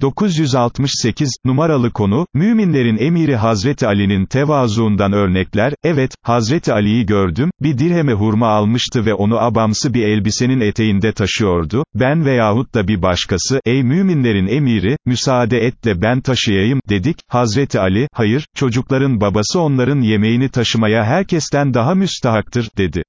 968, numaralı konu, müminlerin emiri Hazreti Ali'nin tevazuundan örnekler, evet, Hazreti Ali'yi gördüm, bir dirheme hurma almıştı ve onu abamsı bir elbisenin eteğinde taşıyordu, ben veyahut da bir başkası, ey müminlerin emiri, müsaade et de ben taşıyayım, dedik, Hazreti Ali, hayır, çocukların babası onların yemeğini taşımaya herkesten daha müstahaktır, dedi.